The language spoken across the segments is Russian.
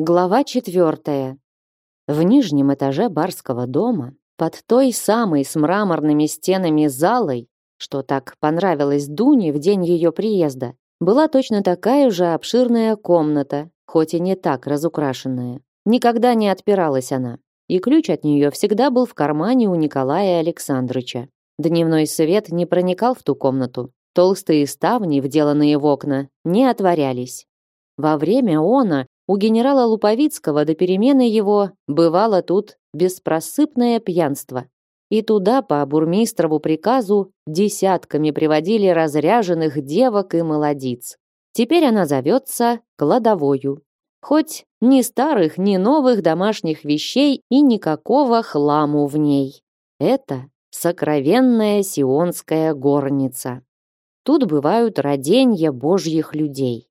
Глава четвертая. В нижнем этаже барского дома, под той самой с мраморными стенами залой, что так понравилось Дуне в день ее приезда, была точно такая же обширная комната, хоть и не так разукрашенная. Никогда не отпиралась она, и ключ от нее всегда был в кармане у Николая Александрыча. Дневной свет не проникал в ту комнату. Толстые ставни, вделанные в окна, не отворялись. Во время она у генерала Луповицкого до перемены его бывало тут беспросыпное пьянство. И туда по бурмистрову приказу десятками приводили разряженных девок и молодиц. Теперь она зовется кладовою. Хоть ни старых, ни новых домашних вещей и никакого хламу в ней. Это сокровенная сионская горница. Тут бывают роденья божьих людей.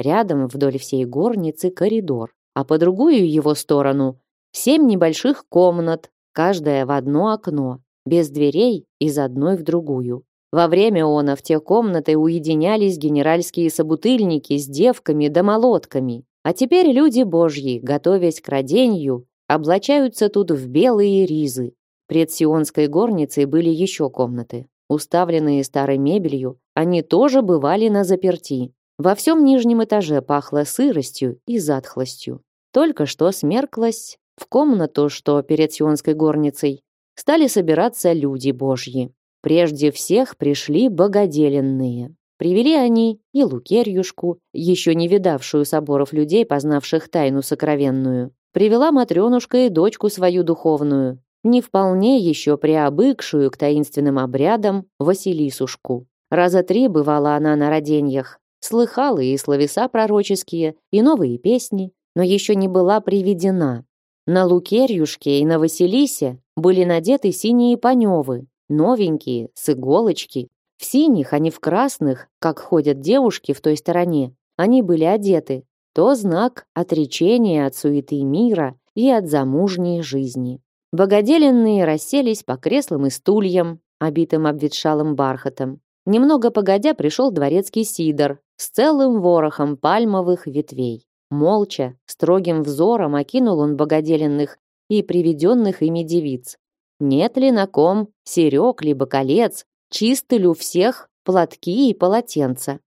Рядом вдоль всей горницы коридор, а по другую его сторону семь небольших комнат, каждая в одно окно, без дверей из одной в другую. Во время она в те комнаты уединялись генеральские собутыльники с девками да молотками. А теперь люди божьи, готовясь к роденью, облачаются тут в белые ризы. Пред сионской горницей были еще комнаты. Уставленные старой мебелью, они тоже бывали на заперти. Во всем нижнем этаже пахло сыростью и затхлостью. Только что смерклась в комнату, что перед Сионской горницей, стали собираться люди божьи. Прежде всех пришли богоделенные. Привели они и Лукерьюшку, еще не видавшую соборов людей, познавших тайну сокровенную. Привела Матренушка и дочку свою духовную, не вполне еще приобыкшую к таинственным обрядам Василисушку. Раза три бывала она на роденьях, слыхала и словеса пророческие, и новые песни, но еще не была приведена. На Лукерьюшке и на Василисе были надеты синие паневы, новенькие, с иголочки. В синих, а не в красных, как ходят девушки в той стороне, они были одеты. То знак отречения от суеты мира и от замужней жизни. Богоделенные расселись по креслам и стульям, обитым обветшалым бархатом. Немного погодя пришел дворецкий Сидор с целым ворохом пальмовых ветвей. Молча, строгим взором окинул он богоделенных и приведенных ими девиц. Нет ли на ком серег либо колец, чисты ли у всех платки и полотенца.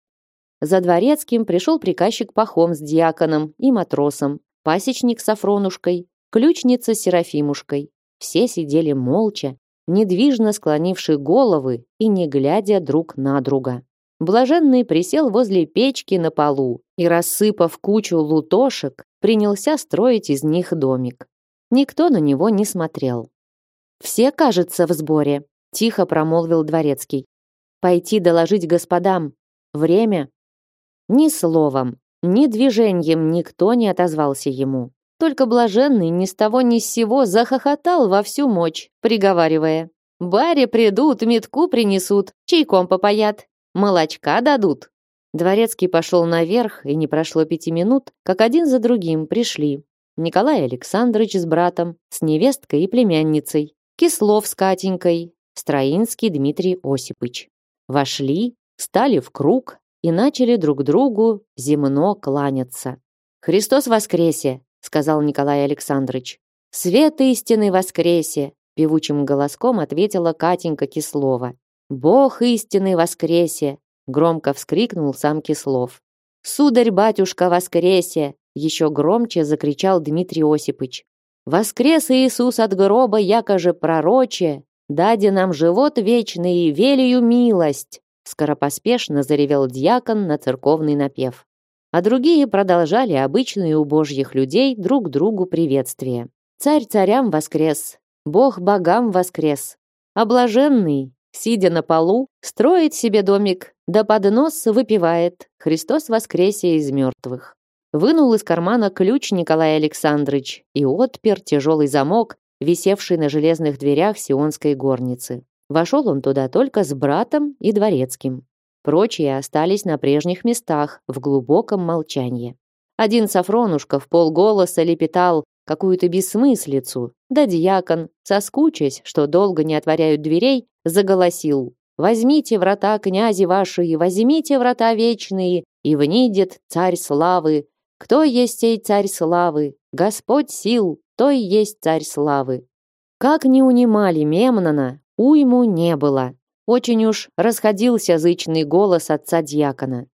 За дворецким пришел приказчик Пахом с диаконом и матросом, пасечник с Афронушкой, ключница с Серафимушкой. Все сидели молча, недвижно склонившие головы и не глядя друг на друга. Блаженный присел возле печки на полу и, рассыпав кучу лутошек, принялся строить из них домик. Никто на него не смотрел. «Все, кажется, в сборе», — тихо промолвил дворецкий. «Пойти доложить господам. Время?» Ни словом, ни движением никто не отозвался ему. Только блаженный ни с того ни с сего захохотал во всю мощь, приговаривая. «Баре придут, метку принесут, чайком попоят, Молочка дадут. Дворецкий пошел наверх, и не прошло пяти минут, как один за другим пришли. Николай Александрович с братом, с невесткой и племянницей, Кислов с Катенькой, Строинский Дмитрий Осипыч. Вошли, стали в круг и начали друг другу земно кланяться. «Христос воскресе!» — сказал Николай Александрович. «Свет истины воскресе!» — певучим голоском ответила Катенька Кислова. «Бог истины воскресе!» — громко вскрикнул сам Кислов. «Сударь-батюшка воскресе!» — еще громче закричал Дмитрий Осипыч. «Воскрес Иисус от гроба, якоже пророче! Даде нам живот вечный и велию милость!» Скоропоспешно заревел дьякон на церковный напев. А другие продолжали обычные у божьих людей друг другу приветствия. «Царь царям воскрес! Бог богам воскрес! Облаженный, сидя на полу, строит себе домик, да под нос выпивает «Христос воскресе из мертвых». Вынул из кармана ключ Николай Александрович и отпер тяжелый замок, висевший на железных дверях сионской горницы. Вошел он туда только с братом и дворецким. Прочие остались на прежних местах, в глубоком молчании. Один Сафронушка в полголоса лепетал какую-то бессмыслицу, да дьякон, соскучась, что долго не отворяют дверей, заголосил «Возьмите врата, князи ваши, возьмите врата вечные, и внидет царь славы, Кто есть сей царь славы? Господь сил, то и есть царь славы. Как не унимали Мемнона, уйму не было. Очень уж расходился зычный голос отца дьякона.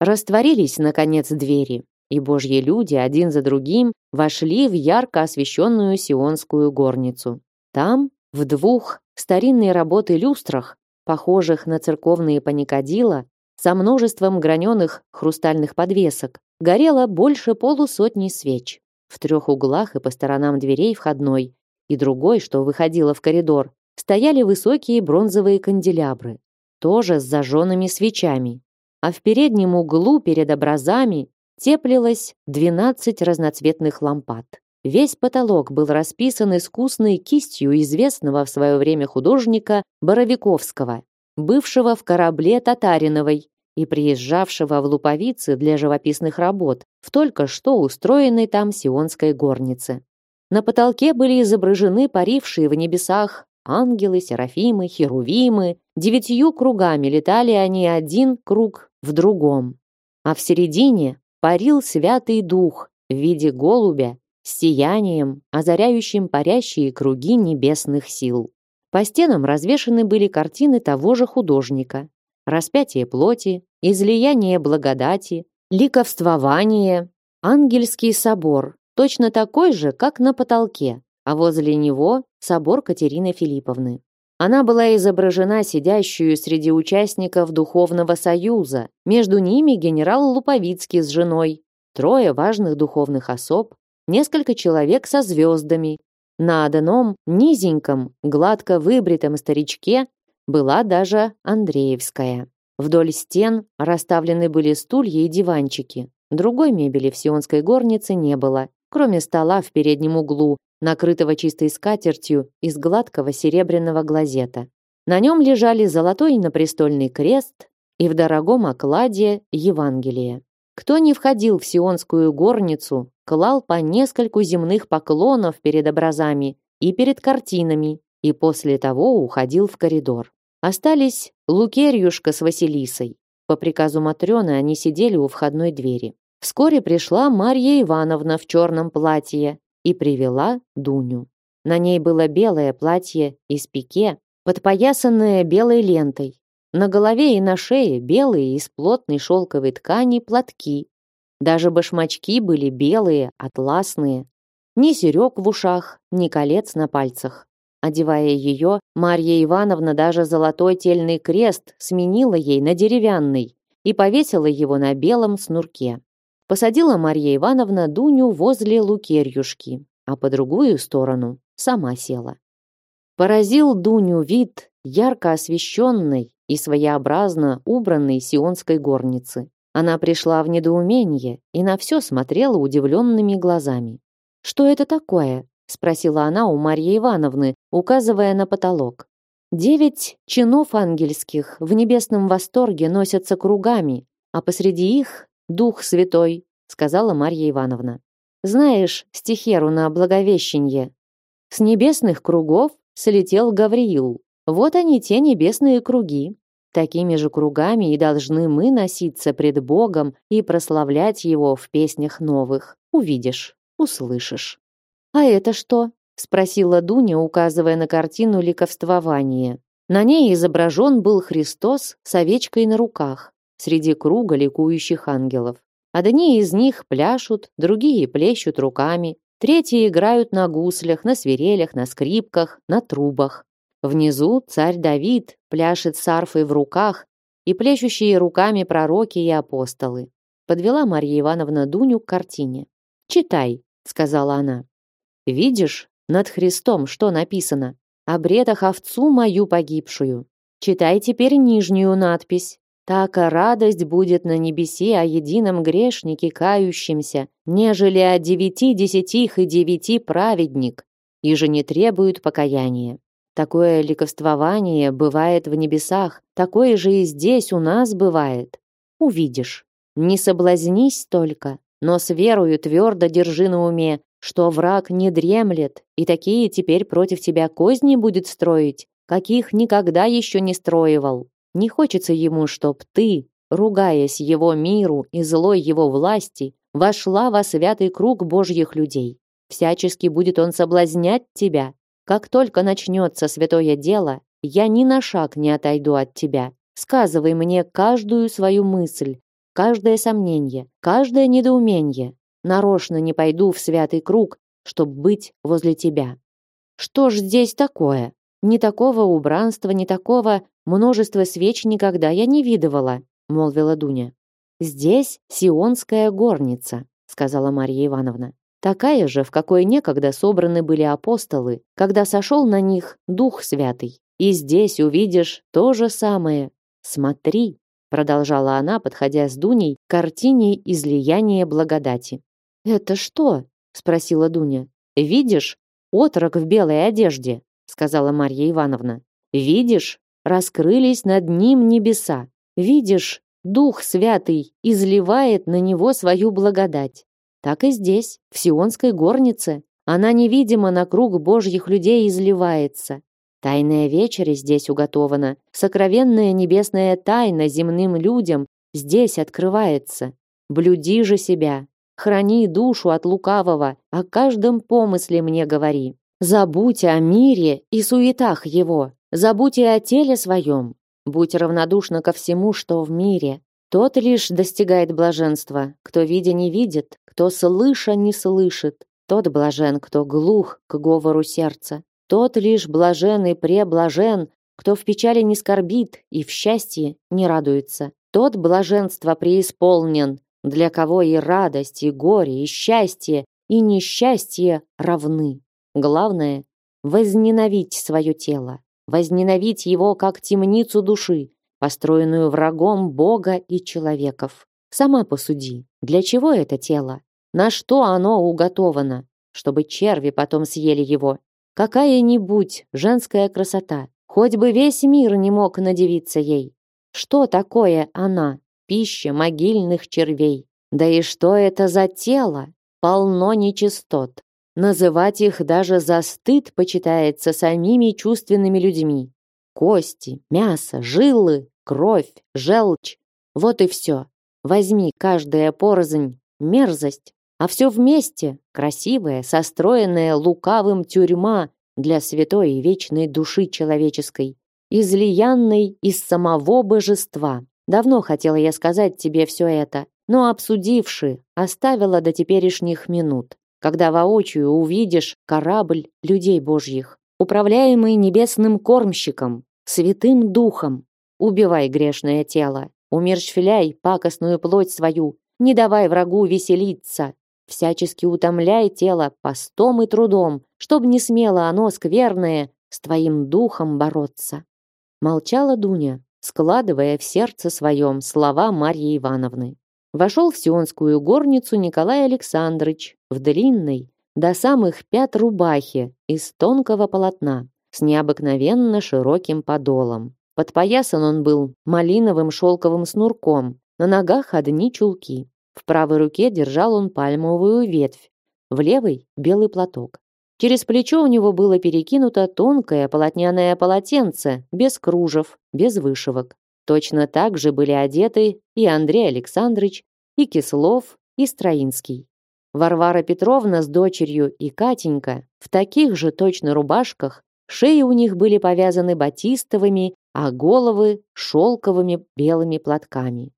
Растворились, наконец, двери, и божьи люди один за другим вошли в ярко освещенную сионскую горницу. Там, в двух старинной работы люстрах, похожих на церковные паникадила, со множеством граненых хрустальных подвесок, горело больше полусотни свеч. В трех углах и по сторонам дверей входной и другой, что выходила в коридор, стояли высокие бронзовые канделябры, тоже с зажженными свечами. А в переднем углу перед образами теплилось 12 разноцветных лампад. Весь потолок был расписан искусной кистью известного в свое время художника Боровиковского, бывшего в корабле Татариновой и приезжавшего в Луповицы для живописных работ в только что устроенной там Сионской горнице. На потолке были изображены парившие в небесах ангелы, серафимы, херувимы. Девятью кругами летали они один круг в другом. А в середине парил Святый Дух в виде голубя с сиянием, озаряющим парящие круги небесных сил. По стенам развешаны были картины того же художника, распятие плоти, излияние благодати, ликовствование, ангельский собор, точно такой же, как на потолке, а возле него собор Катерины Филипповны. Она была изображена сидящую среди участников Духовного Союза, между ними генерал Луповицкий с женой, трое важных духовных особ, несколько человек со звездами. На одном низеньком, гладко выбритом старичке была даже Андреевская. Вдоль стен расставлены были стулья и диванчики. Другой мебели в сионской горнице не было, кроме стола в переднем углу, накрытого чистой скатертью из гладкого серебряного глазета. На нем лежали золотой напрестольный крест и в дорогом окладе Евангелие. Кто не входил в сионскую горницу, клал по нескольку земных поклонов перед образами и перед картинами, и после того уходил в коридор. Остались Лукерьюшка с Василисой. По приказу Матрёны они сидели у входной двери. Вскоре пришла Марья Ивановна в черном платье и привела Дуню. На ней было белое платье из пике, подпоясанное белой лентой. На голове и на шее белые из плотной шелковой ткани платки. Даже башмачки были белые, атласные. Ни серег в ушах, ни колец на пальцах. Одевая ее, Марья Ивановна даже золотой тельный крест сменила ей на деревянный и повесила его на белом снурке. Посадила Марья Ивановна Дуню возле Лукерьюшки, а по другую сторону сама села. Поразил Дуню вид ярко освещенной и своеобразно убранной сионской горницы. Она пришла в недоумение и на все смотрела удивленными глазами. «Что это такое?» — спросила она у Марьи Ивановны, указывая на потолок. «Девять чинов ангельских в небесном восторге носятся кругами, а посреди их Дух Святой», — сказала Марья Ивановна. «Знаешь стихеру на Благовещенье? С небесных кругов слетел Гавриил. Вот они, те небесные круги. Такими же кругами и должны мы носиться пред Богом и прославлять Его в песнях новых. Увидишь, услышишь». «А это что?» — спросила Дуня, указывая на картину ликовствования. На ней изображен был Христос с овечкой на руках среди круга ликующих ангелов. Одни из них пляшут, другие плещут руками, третьи играют на гуслях, на свирелях, на скрипках, на трубах. Внизу царь Давид пляшет с арфой в руках и плещущие руками пророки и апостолы. Подвела Марья Ивановна Дуню к картине. «Читай», — сказала она. «Видишь, над Христом что написано? «Обретах овцу мою погибшую». Читай теперь нижнюю надпись. Така радость будет на небесе о едином грешнике кающемся, нежели о девяти десятих и девяти праведник, и же не требуют покаяния. Такое ликовствование бывает в небесах, такое же и здесь у нас бывает. Увидишь. Не соблазнись только, но с верою твердо держи на уме, что враг не дремлет, и такие теперь против тебя козни будет строить, каких никогда еще не строивал. Не хочется ему, чтоб ты, ругаясь его миру и злой его власти, вошла во святый круг Божьих людей. Всячески будет он соблазнять тебя. Как только начнется святое дело, я ни на шаг не отойду от тебя. Сказывай мне каждую свою мысль, каждое сомнение, каждое недоумение. Нарочно не пойду в святый круг, чтобы быть возле тебя. Что ж здесь такое? Ни такого убранства, ни такого множества свеч никогда я не видывала, молвила Дуня. Здесь Сионская горница, сказала Марья Ивановна. Такая же, в какой некогда собраны были апостолы, когда сошел на них Дух Святый. И здесь увидишь то же самое. Смотри, продолжала она, подходя с Дуней к картине излияния благодати. Это что? спросила Дуня. Видишь, отрок в белой одежде, сказала Марья Ивановна. Видишь, раскрылись над ним небеса. Видишь, Дух Святый изливает на него свою благодать. Так и здесь, в Сионской горнице, она невидимо на круг Божьих людей изливается. Тайная вечеря здесь уготована, сокровенная небесная тайна земным людям здесь открывается. Блюди же себя, храни душу от лукавого, о каждом помысле мне говори. Забудь о мире и суетах его, забудь и о теле своем. Будь равнодушна ко всему, что в мире. Тот лишь достигает блаженства, кто видя не видит, кто слыша не слышит. Тот блажен, кто глух к говору сердца. Тот лишь блажен и преблажен, кто в печали не скорбит и в счастье не радуется. Тот блаженство преисполнен, для кого и радость, и горе, и счастье, и несчастье равны. Главное — возненавидеть свое тело, возненавидеть его как темницу души, построенную врагом Бога и человеков. Сама посуди, для чего это тело? На что оно уготовано? Чтобы черви потом съели его. Какая-нибудь женская красота, хоть бы весь мир не мог надевиться ей. Что такое она? Пища могильных червей. Да и что это за тело? Полно нечистот. Называть их даже за стыд почитается самими чувственными людьми. Кости, мясо, жилы, кровь, желчь. Вот и все. Возьми каждая порознь, мерзость, а все вместе, красивая, состроенная лукавым тюрьма для святой и вечной души человеческой, излиянной из самого божества. Давно хотела я сказать тебе все это, но обсудивши, оставила до теперешних минут когда воочию увидишь корабль людей божьих, управляемый небесным кормщиком, святым духом. Убивай грешное тело, умерщвляй пакостную плоть свою, не давай врагу веселиться, всячески утомляй тело постом и трудом, чтоб не смело оно скверное с твоим духом бороться. Молчала Дуня, складывая в сердце своем слова Марьи Ивановны. Вошел в Сионскую горницу Николай Александрович в длинной, до самых пят рубахе из тонкого полотна с необыкновенно широким подолом. Подпоясан он был малиновым шелковым снурком, на ногах одни чулки. В правой руке держал он пальмовую ветвь, в левой — белый платок. Через плечо у него было перекинуто тонкое полотняное полотенце, без кружев, без вышивок. Точно так же были одеты и Андрей Александрович, и Кислов, и Строинский. Варвара Петровна с дочерью и Катенька в таких же точно рубашках, шеи у них были повязаны батистовыми, а головы — шелковыми белыми платками.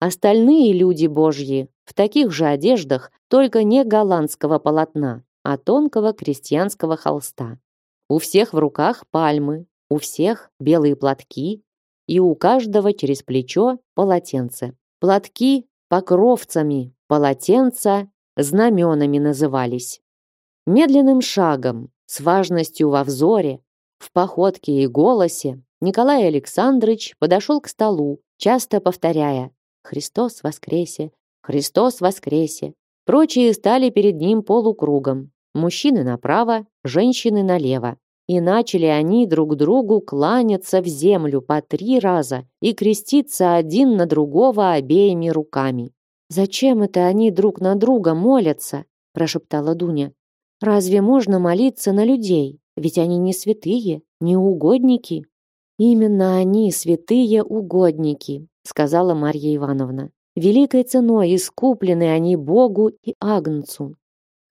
Остальные люди божьи в таких же одеждах, только не голландского полотна, а тонкого крестьянского холста. У всех в руках пальмы, у всех белые платки, и у каждого через плечо полотенце. Платки покровцами, полотенца знаменами назывались. Медленным шагом, с важностью во взоре, в походке и голосе, Николай Александрович подошел к столу, часто повторяя «Христос воскресе! Христос воскресе!». Прочие стали перед ним полукругом. Мужчины направо, женщины налево. И начали они друг другу кланяться в землю по три раза и креститься один на другого обеими руками. «Зачем это они друг на друга молятся?» – прошептала Дуня. «Разве можно молиться на людей? Ведь они не святые, не угодники». «Именно они святые угодники», – сказала Марья Ивановна. Великой ценой искуплены они Богу и Агнцу.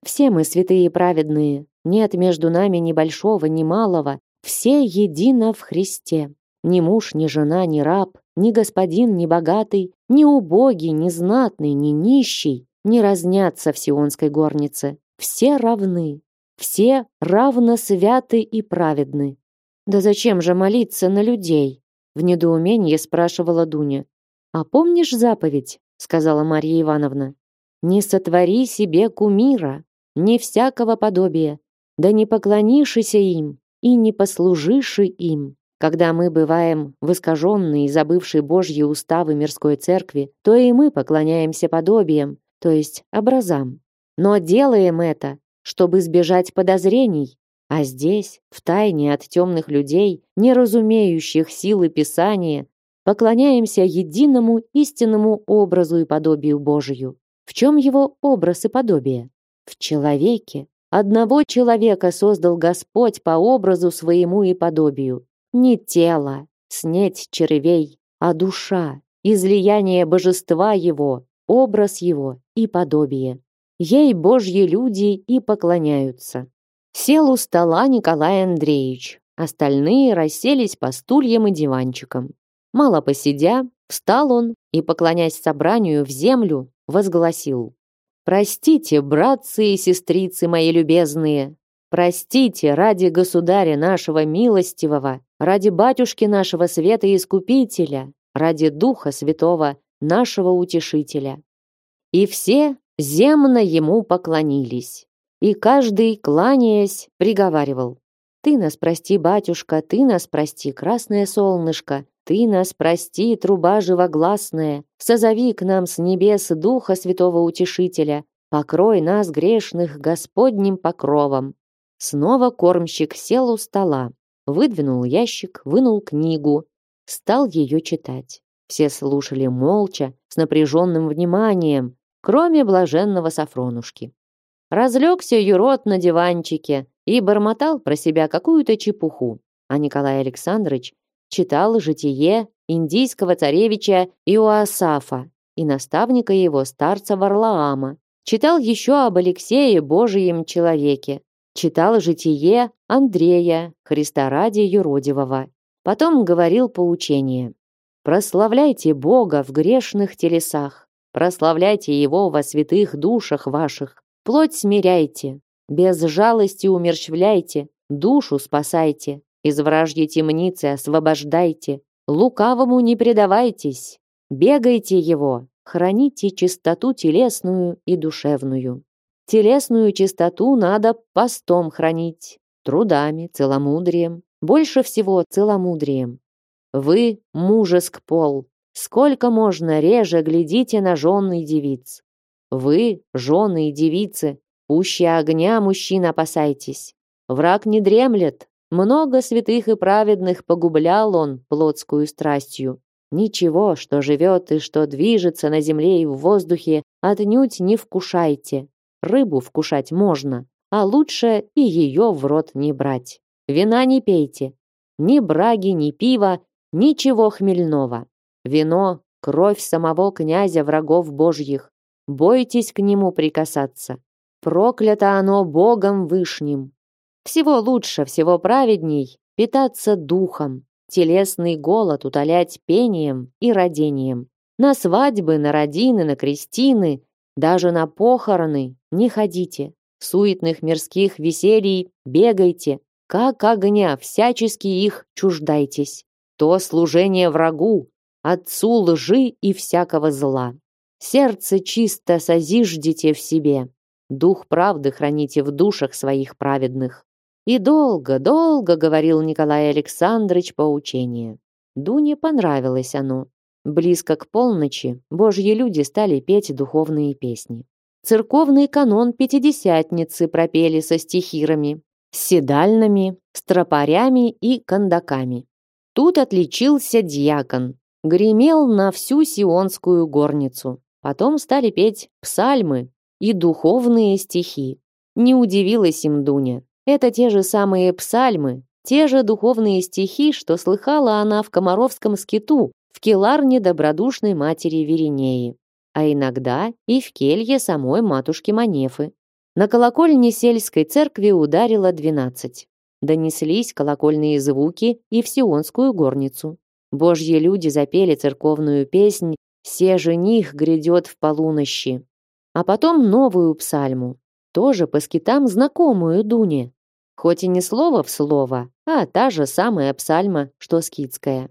Все мы святые и праведные, нет между нами ни большого, ни малого, все едино в Христе. Ни муж, ни жена, ни раб, ни господин, ни богатый, ни убогий, ни знатный, ни нищий не разнятся в сионской горнице. Все равны, все равно святы и праведны. Да зачем же молиться на людей? В недоумении спрашивала Дуня. А помнишь заповедь, сказала Марья Ивановна. Не сотвори себе кумира, не всякого подобия, да не поклонишься им и не послужишь им. Когда мы бываем в искаженной и забывшей Божьи уставы мирской церкви, то и мы поклоняемся подобиям, то есть образам. Но делаем это, чтобы избежать подозрений, а здесь, в тайне от темных людей, не разумеющих силы Писания, поклоняемся единому истинному образу и подобию Божию. В чем его образ и подобие? В человеке. Одного человека создал Господь по образу своему и подобию. Не тело, снеть червей, а душа, излияние божества его, образ его и подобие. Ей божьи люди и поклоняются. Сел у стола Николай Андреевич. Остальные расселись по стульям и диванчикам. Мало посидя, встал он и, поклонясь собранию в землю, возгласил. «Простите, братцы и сестрицы мои любезные, простите ради государя нашего милостивого, ради батюшки нашего света искупителя, ради Духа Святого нашего утешителя». И все земно ему поклонились. И каждый, кланяясь, приговаривал. «Ты нас прости, батюшка, ты нас прости, красное солнышко, ты нас прости, труба живогласная, созови к нам с небес Духа Святого Утешителя, покрой нас грешных Господним покровом». Снова кормщик сел у стола, выдвинул ящик, вынул книгу, стал ее читать. Все слушали молча, с напряженным вниманием, кроме блаженного Сафронушки. Разлегся юрод на диванчике и бормотал про себя какую-то чепуху, а Николай Александрович читал житие индийского царевича Иоасафа и наставника его старца Варлаама, читал еще об Алексее Божием человеке, читал житие Андрея, Христа ради юродивого. Потом говорил поучение. «Прославляйте Бога в грешных телесах, Прославляйте его во святых душах ваших. Плоть смиряйте, без жалости умерщвляйте, душу спасайте, из вражьей темницы освобождайте, лукавому не предавайтесь, бегайте его, храните чистоту телесную и душевную. Телесную чистоту надо постом хранить, трудами, целомудрием, больше всего целомудрием. Вы мужеск пол, Сколько можно реже глядите на жены и девиц. Вы, жены и девицы, пуще огня мужчин опасайтесь. Враг не дремлет. Много святых и праведных погублял он плотскую страстью. Ничего, что живет и что движется на земле и в воздухе, отнюдь не вкушайте. Рыбу вкушать можно, а лучше и ее в рот не брать. Вина не пейте. Ни браги, ни пива, ничего хмельного. Вино — кровь самого князя врагов божьих. Бойтесь к нему прикасаться. Проклято оно Богом Вышним. Всего лучше, всего праведней питаться духом, телесный голод утолять пением и родением. На свадьбы, на родины, на крестины, даже на похороны не ходите. Суетных мирских веселий бегайте, как огня, всячески их чуждайтесь. То служение врагу, отцу лжи и всякого зла. Сердце чисто созиждите в себе, дух правды храните в душах своих праведных. И долго, долго говорил Николай Александрович поучение. Дуне понравилось оно. Близко к полночи божьи люди стали петь духовные песни. Церковный канон Пятидесятницы пропели со стихирами, седальными, стропарями и кондаками. Тут отличился дьякон, гремел на всю сионскую горницу. Потом стали петь псальмы и духовные стихи. Не удивилась им Дуня. Это те же самые псальмы, те же духовные стихи, что слыхала она в Комаровском скиту, в келарне добродушной матери Веринеи. а иногда и в келье самой матушки Манефы. На колокольне сельской церкви ударило двенадцать. Донеслись колокольные звуки и в Сионскую горницу. Божьи люди запели церковную песнь «Се жених грядет в полунощи». А потом новую псальму, тоже по скитам знакомую Дуне. Хоть и не слово в слово, а та же самая псальма, что скитская.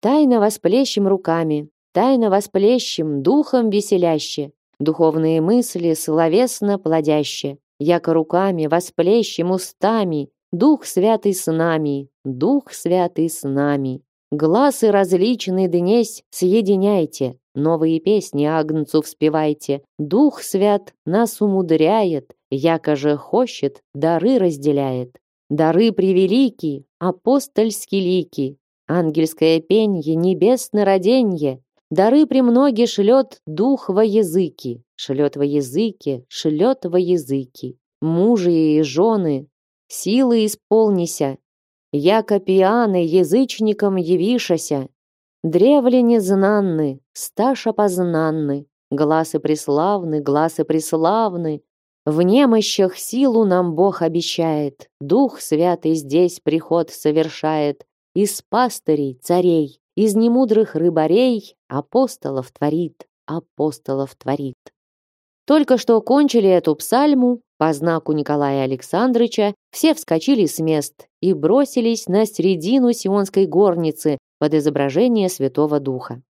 «Тайно восплещем руками, тайно восплещем духом веселяще, духовные мысли словесно плодяще, яко руками восплещем устами, Дух Святый с нами, Дух Святый с нами. Глазы различные днесь съединяйте, новые песни Агнцу вспевайте. Дух Свят нас умудряет, яко же хочет, дары разделяет. Дары превелики, апостольски лики, ангельское пенье, небесное роденье, Дары премноги шлет дух во языки, шлет во языки, шлет во языки. Мужи и жены, силы исполнися, яко пианы язычникам явишася. Древляне знанны, сташа познанны, гласы преславны, гласы преславны. В немощах силу нам Бог обещает, Дух Святый здесь приход совершает, из пастырей, царей, из немудрых рыбарей апостолов творит, апостолов творит. Только что кончили эту псальму, по знаку Николая Александровича все вскочили с мест и бросились на середину Сионской горницы под изображение Святого Духа.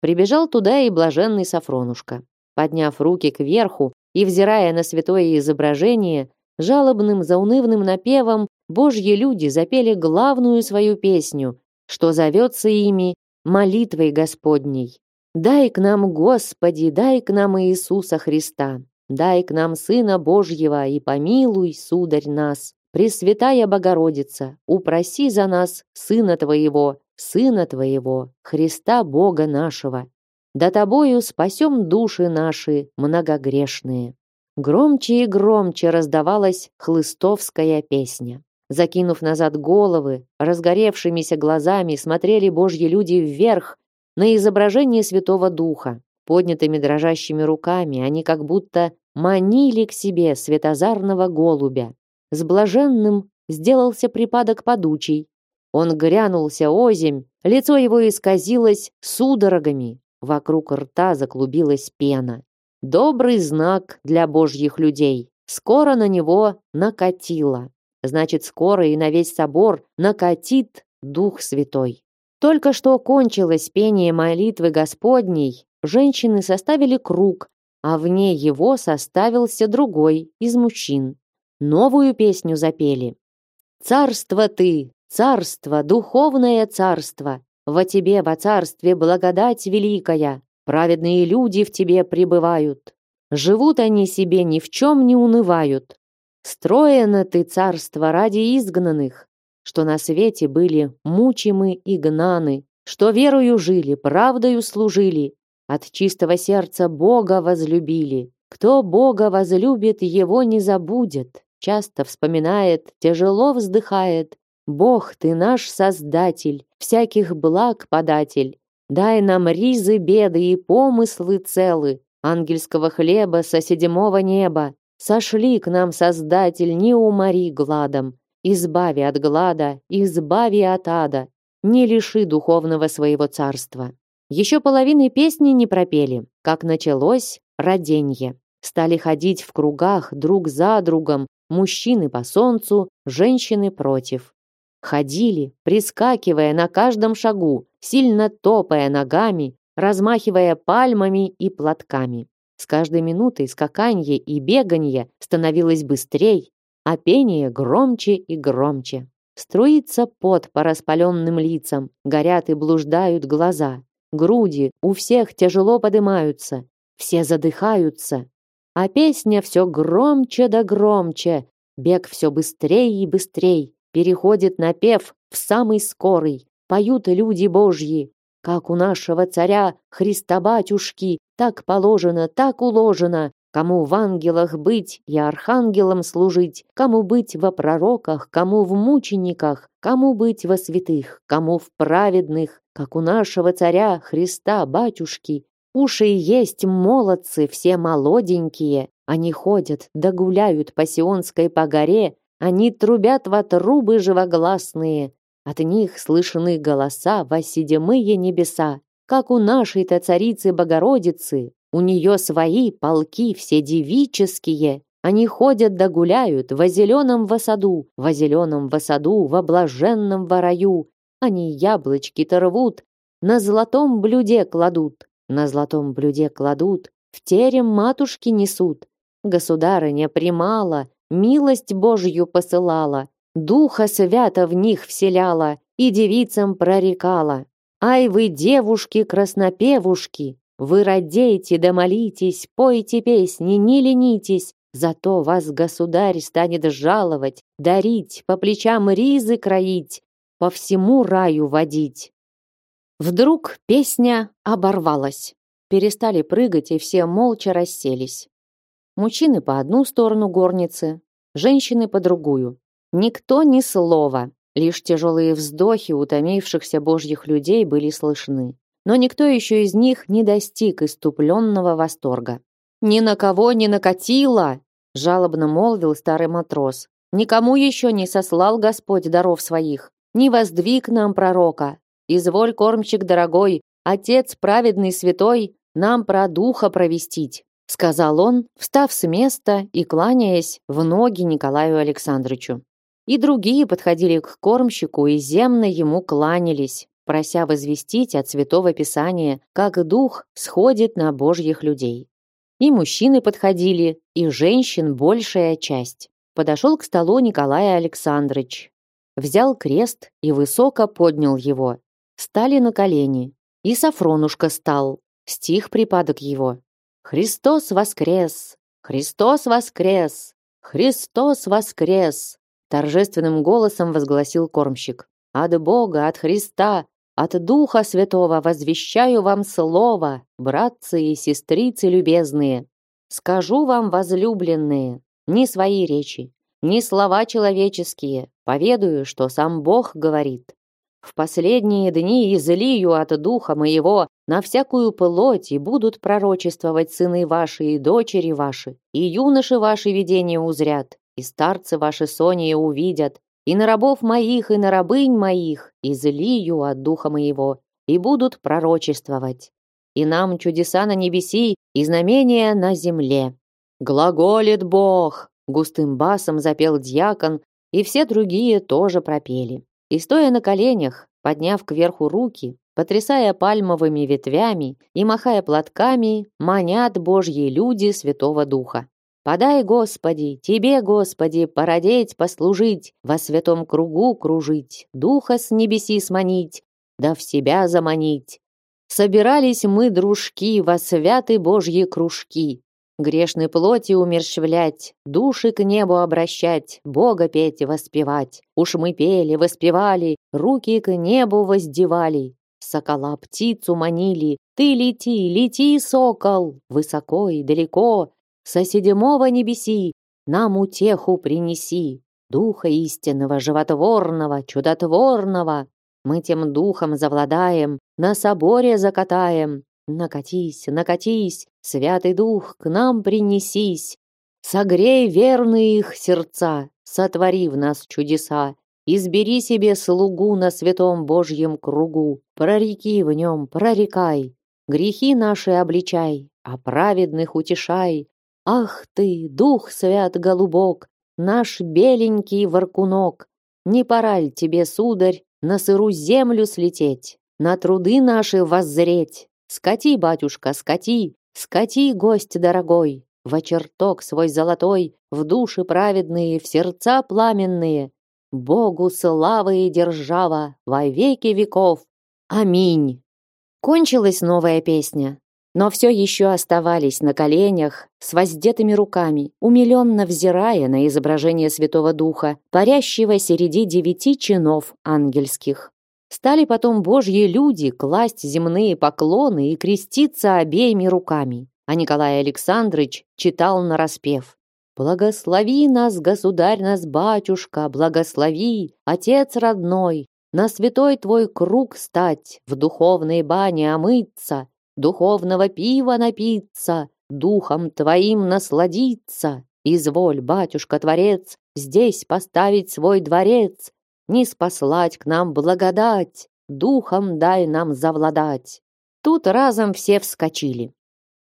Прибежал туда и блаженный Сафронушка. Подняв руки кверху и взирая на святое изображение, жалобным заунывным напевом божьи люди запели главную свою песню, что зовется ими молитвой Господней. Дай к нам, Господи, дай к нам Иисуса Христа, дай к нам Сына Божьего и помилуй, сударь, нас. Пресвятая Богородица, упроси за нас Сына Твоего, Сына Твоего, Христа Бога нашего. Да Тобою спасем души наши многогрешные. Громче и громче раздавалась хлыстовская песня. Закинув назад головы, разгоревшимися глазами смотрели божьи люди вверх на изображение Святого Духа. Поднятыми дрожащими руками они как будто манили к себе светозарного голубя. С блаженным сделался припадок подучий. Он грянулся озимь, лицо его исказилось судорогами, вокруг рта заклубилась пена. Добрый знак для божьих людей. Скоро на него накатило. Значит, скоро и на весь собор накатит Дух Святой. Только что кончилось пение молитвы Господней, женщины составили круг, а вне его составился другой из мужчин. Новую песню запели. «Царство ты, царство, духовное царство, во тебе, во царстве, благодать великая, праведные люди в тебе пребывают. Живут они себе, ни в чем не унывают. Строено ты царство ради изгнанных, что на свете были мучимы и гнаны, что верою жили, правдою служили, от чистого сердца Бога возлюбили. Кто Бога возлюбит, его не забудет, часто вспоминает, тяжело вздыхает. Бог, ты наш Создатель, всяких благ податель. Дай нам ризы, беды и помыслы целы, ангельского хлеба со седьмого неба, Сошли к нам, Создатель, не умори гладом, избави от глада, избави от ада, не лиши духовного своего царства. Еще половины песни не пропели, как началось роденье. Стали ходить в кругах друг за другом, мужчины по солнцу, женщины против. Ходили, прискакивая на каждом шагу, сильно топая ногами, размахивая пальмами и платками. С каждой минутой скаканье и беганье становилось быстрей, а пение громче и громче. Струится пот по распаленным лицам, горят и блуждают глаза. Груди у всех тяжело поднимаются, все задыхаются. А песня все громче да громче, бег все быстрее и быстрее, переходит на пев в самый скорый. Поют люди божьи, как у нашего царя Христа батюшки, так положено, так уложено, кому в ангелах быть и архангелом служить, кому быть во пророках, кому в мучениках, кому быть во святых, кому в праведных, как у нашего царя Христа батюшки, Уши есть молодцы, все молоденькие. Они ходят, да гуляют по Сионской по горе, они трубят во трубы живогласные. От них слышны голоса во седемые небеса, как у нашей-то царицы Богородицы. У нее свои полки все девические. Они ходят да гуляют во зеленом во саду, во зеленом во саду, во блаженном во раю. Они яблочки-то рвут, на золотом блюде кладут, на золотом блюде кладут, в терем матушки несут. Государыня примала, милость Божью посылала, духа свято в них вселяла и девицам прорекала. Ай вы, девушки-краснопевушки, вы радейте да молитесь, пойте песни, не ленитесь, зато вас государь станет жаловать, дарить, по плечам ризы кроить, по всему раю водить. Вдруг песня оборвалась. Перестали прыгать, и все молча расселись. Мужчины по одну сторону горницы, женщины по другую. Никто ни слова, лишь тяжелые вздохи утомившихся божьих людей были слышны. Но никто еще из них не достиг иступленного восторга. «Ни на кого не накатило!» – жалобно молвил старый матрос. «Никому еще не сослал Господь даров своих, не воздвиг нам пророка, Изволь, кормчик дорогой, отец праведный святой, нам про духа провестить, сказал он, встав с места и кланяясь в ноги Николаю Александровичу. И другие подходили к кормщику и земно ему кланялись, прося возвестить от Святого Писания, как дух сходит на божьих людей. И мужчины подходили, и женщин большая часть. Подошел к столу Николай Александрович, взял крест и высоко поднял его, Стали на колени. И Сафронушка стал. Стих припадок его. «Христос воскрес! Христос воскрес! Христос воскрес!» Торжественным голосом возгласил кормщик. «От Бога, от Христа, от Духа Святого возвещаю вам слово, братцы и сестрицы любезные. Скажу вам, возлюбленные, не свои речи, не слова человеческие, поведаю, что сам Бог говорит. В последние дни излию от духа моего на всякую плоть и будут пророчествовать сыны ваши и дочери ваши, и юноши ваши видения узрят, и старцы ваши сония увидят, и на рабов моих, и на рабынь моих излию от духа моего, и будут пророчествовать. И нам чудеса на небеси, и знамения на земле. Глаголит Бог, густым басом запел дьякон, и все другие тоже пропели. И стоя на коленях, подняв кверху руки, потрясая пальмовыми ветвями и махая платками, манят Божьи люди Святого Духа. Подай, Господи, Тебе, Господи, породеть, послужить, во святом кругу кружить, Духа с небеси сманить, да в себя заманить. Собирались мы, дружки, во святы Божьи кружки, Грешной плоти умерщвлять, души к небу обращать, Бога петь и воспевать. Уж мы пели, воспевали, руки к небу воздевали. Сокола птицу манили, ты лети, лети, сокол, высоко и далеко, со седьмого небеси, нам утеху принеси, духа истинного, животворного, чудотворного. Мы тем духом завладаем, на соборе закатаем, Накатись, накатись, Святый Дух, к нам принесись. Согрей верные их сердца, сотвори в нас чудеса. Избери себе слугу на святом Божьем кругу, прореки в нем, прорекай, грехи наши обличай, а праведных утешай. Ах ты, Дух Свят Голубок, наш беленький воркунок, не пора ли тебе, сударь, на сыру землю слететь, на труды наши воззреть, Скати, батюшка, скати, скати, гость дорогой, в очерток свой золотой, в души праведные, в сердца пламенные. Богу слава и держава во веки веков. Аминь. Кончилась новая песня, но все еще оставались на коленях с воздетыми руками, умиленно взирая на изображение Святого Духа, парящего среди девяти чинов ангельских. Стали потом божьи люди класть земные поклоны и креститься обеими руками. А Николай Александрович читал нараспев. «Благослови нас, государь нас, батюшка, благослови, отец родной, на святой твой круг стать, в духовной бане омыться, духовного пива напиться, духом твоим насладиться. Изволь, батюшка-творец, здесь поставить свой дворец, не спаслать к нам благодать, духом дай нам завладать. Тут разом все вскочили.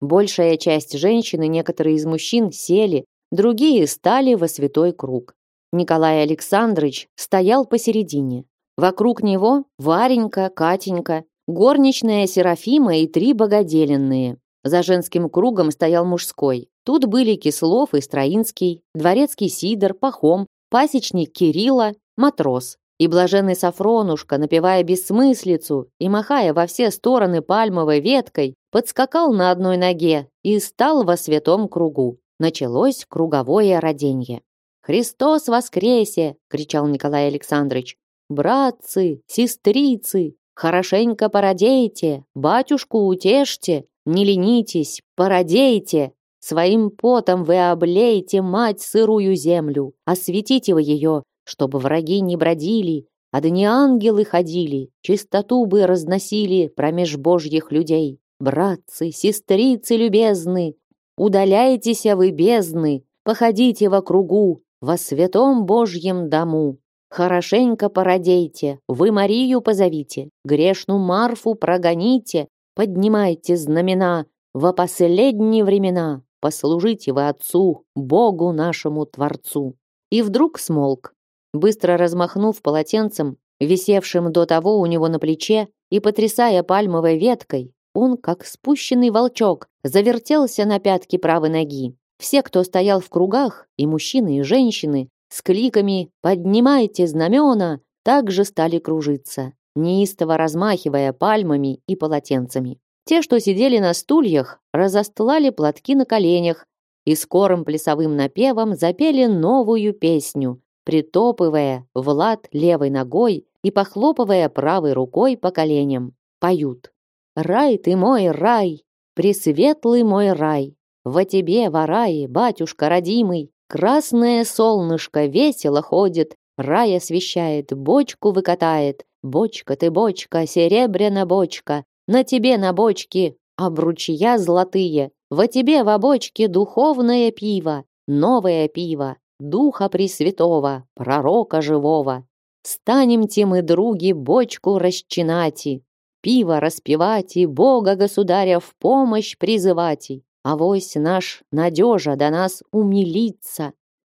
Большая часть женщин и некоторые из мужчин сели, другие стали во святой круг. Николай Александрович стоял посередине. Вокруг него Варенька, Катенька, горничная Серафима и три богоделенные. За женским кругом стоял мужской. Тут были Кислов и Строинский, дворецкий Сидор, Пахом, пасечник Кирилла, матрос. И блаженный Сафронушка, напевая бессмыслицу и махая во все стороны пальмовой веткой, подскакал на одной ноге и стал во святом кругу. Началось круговое роденье. «Христос воскресе!» — кричал Николай Александрович. «Братцы, сестрицы, хорошенько породейте, батюшку утешьте, не ленитесь, породейте, Своим потом вы облейте мать сырую землю, осветите вы ее, чтобы враги не бродили, а да не ангелы ходили, чистоту бы разносили промеж божьих людей. Братцы, сестрицы любезны, удаляйтесь вы бездны, походите во кругу, во святом божьем дому. Хорошенько породейте, вы Марию позовите, грешну Марфу прогоните, поднимайте знамена во последние времена, послужите вы Отцу, Богу нашему Творцу». И вдруг смолк, быстро размахнув полотенцем, висевшим до того у него на плече, и потрясая пальмовой веткой, он, как спущенный волчок, завертелся на пятки правой ноги. Все, кто стоял в кругах, и мужчины, и женщины, с кликами «Поднимайте знамена!» также стали кружиться, неистово размахивая пальмами и полотенцами. Те, что сидели на стульях, разостлали платки на коленях и скорым плясовым напевом запели новую песню, притопывая в лад левой ногой и похлопывая правой рукой по коленям. Поют. «Рай ты мой рай, пресветлый мой рай, во тебе, в рае, батюшка родимый, красное солнышко весело ходит, рай освещает, бочку выкатает, бочка ты бочка, серебряная бочка, на тебе на бочке обручья золотые, во тебе в бочке духовное пиво, новое пиво, духа пресвятого, пророка живого. Станемте мы, други, бочку расчинати, пиво распевать и Бога государя в помощь призывать. Авось наш надежа до нас умилится,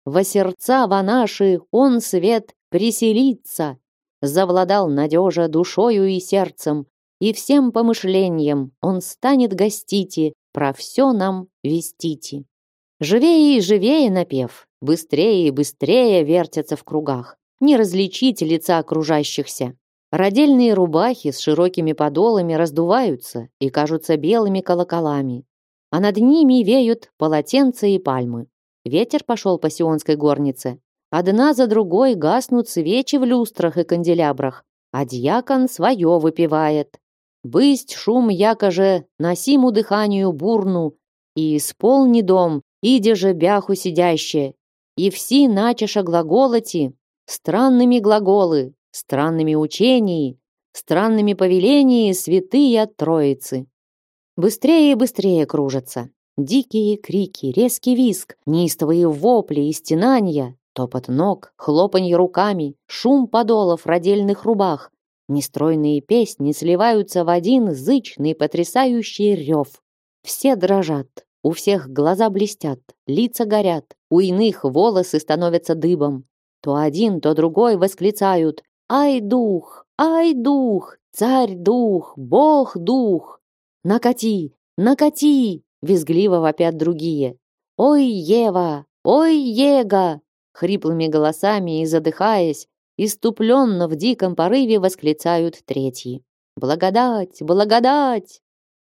во сердца во наши он свет приселится. Завладал надежа душою и сердцем, и всем помышлением он станет гостите, про все нам вестите. Живее и живее напев, быстрее и быстрее вертятся в кругах. Не различить лица окружающихся. Родельные рубахи с широкими подолами раздуваются и кажутся белыми колоколами, а над ними веют полотенца и пальмы. Ветер пошел по сионской горнице. Одна за другой гаснут свечи в люстрах и канделябрах, а дьякон свое выпивает. Бысть шум якоже насиму дыханию бурну, и исполни дом, иде же бяху сидяще, и все начеша глаголоти, странными глаголы, странными учении, странными повелении святые Троицы. Быстрее и быстрее кружатся. Дикие крики, резкий виск, неистовые вопли и стенания, топот ног, хлопанье руками, шум подолов родельных рубах, Нестройные песни сливаются в один зычный потрясающий рев. Все дрожат, у всех глаза блестят, лица горят, у иных волосы становятся дыбом. То один, то другой восклицают «Ай, дух! Ай, дух! Царь-дух! Бог-дух! Накати! Накати!» визгливо вопят другие. «Ой, Ева! Ой, Ега!» Хриплыми голосами и задыхаясь, Иступленно в диком порыве восклицают третьи. «Благодать! Благодать!»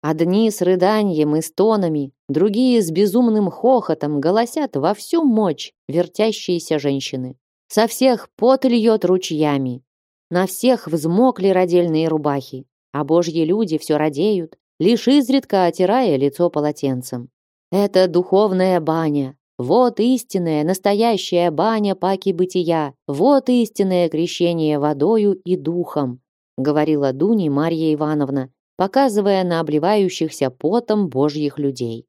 Одни с рыданием и стонами, другие с безумным хохотом голосят во всю мощь вертящиеся женщины. Со всех пот льет ручьями. На всех взмокли родельные рубахи, а божьи люди все радеют, лишь изредка отирая лицо полотенцем. Это духовная баня, вот истинная, настоящая баня паки бытия. Вот истинное крещение водою и духом, говорила Дуни Марья Ивановна, показывая на обливающихся потом божьих людей.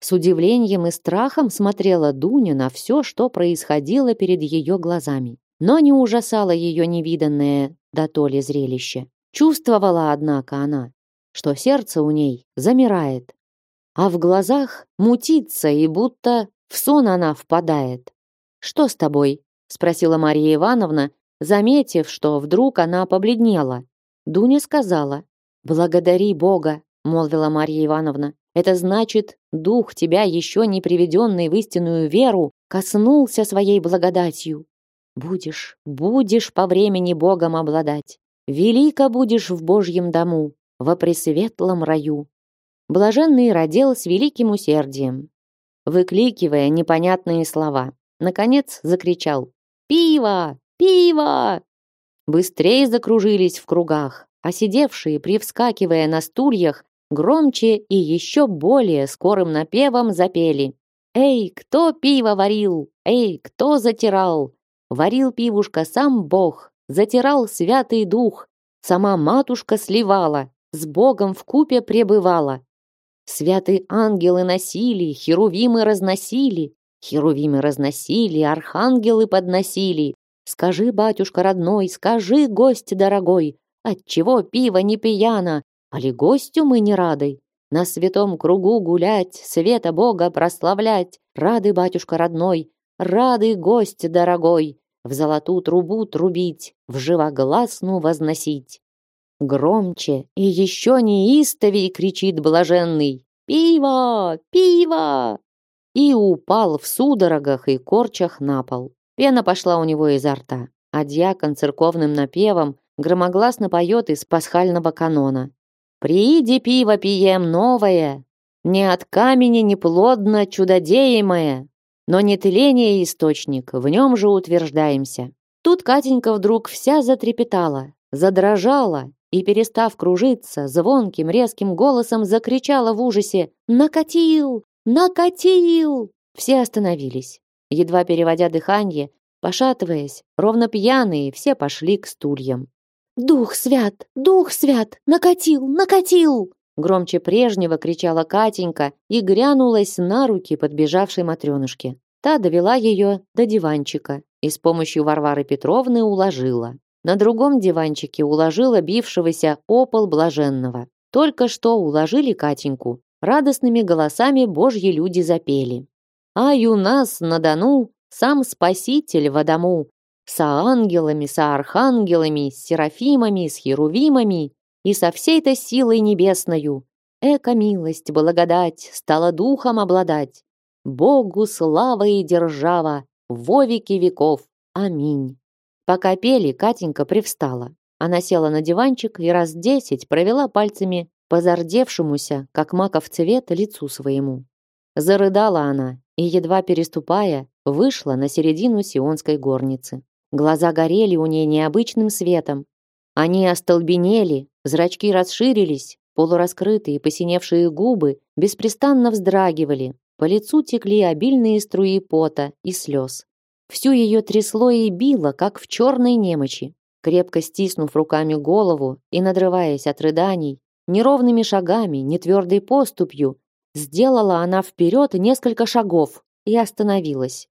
С удивлением и страхом смотрела Дуня на все, что происходило перед ее глазами. Но не ужасало ее невиданное до то ли зрелище. Чувствовала, однако, она, что сердце у ней замирает, а в глазах мутится и будто в сон она впадает. «Что с тобой?» — спросила Мария Ивановна, заметив, что вдруг она побледнела. Дуня сказала, «Благодари Бога», — молвила Марья Ивановна. «Это значит, дух тебя, еще не приведенный в истинную веру, коснулся своей благодатью. Будешь, будешь по времени Богом обладать. Велико будешь в Божьем дому, во пресветлом раю». Блаженный родил с великим усердием, выкликивая непонятные слова. Наконец закричал «Пиво! Пиво!» Быстрее закружились в кругах, а сидевшие, привскакивая на стульях, громче и еще более скорым напевом запели. «Эй, кто пиво варил? Эй, кто затирал? Варил пивушка сам Бог, затирал Святый Дух, сама матушка сливала, с Богом в купе пребывала. Святые ангелы носили, херувимы разносили, херувимы разносили, архангелы подносили. Скажи, батюшка родной, скажи, гость дорогой, Отчего пиво не пьяно, али гостю мы не рады? На святом кругу гулять, света Бога прославлять, рады, батюшка родной, рады, гость дорогой, в золотую трубу трубить, в живогласну возносить. Громче и еще неистовей кричит блаженный «Пиво! Пиво!» и упал в судорогах и корчах на пол. Пена пошла у него изо рта, а дьякон церковным напевом громогласно поет из пасхального канона. «Прииди пиво пием новое, не от камени не плодно чудодеемое, но не тление источник, в нем же утверждаемся». Тут Катенька вдруг вся затрепетала, задрожала и, перестав кружиться, звонким резким голосом закричала в ужасе «Накатил! Накатил!» Все остановились. Едва переводя дыхание, пошатываясь, ровно пьяные, все пошли к стульям. «Дух свят! Дух свят! Накатил! Накатил!» Громче прежнего кричала Катенька и грянулась на руки подбежавшей Матрёнушке. Та довела ее до диванчика и с помощью Варвары Петровны уложила. На другом диванчике уложила бившегося опол блаженного. Только что уложили Катеньку. Радостными голосами божьи люди запели. «Ай у нас на Дону сам Спаситель в дому, с ангелами, с архангелами, с серафимами, с херувимами и со всей-то силой небесною. Эка милость, благодать, стала духом обладать. Богу слава и держава, во веки веков. Аминь. Пока пели, Катенька привстала. Она села на диванчик и раз десять провела пальцами по зардевшемуся, как маков цвет, лицу своему. Зарыдала она и, едва переступая, вышла на середину сионской горницы. Глаза горели у ней необычным светом. Они остолбенели, зрачки расширились, полураскрытые посиневшие губы беспрестанно вздрагивали, по лицу текли обильные струи пота и слез. Всю ее трясло и било, как в черной немочи. Крепко стиснув руками голову и надрываясь от рыданий, неровными шагами, нетвердой поступью, сделала она вперед несколько шагов и остановилась.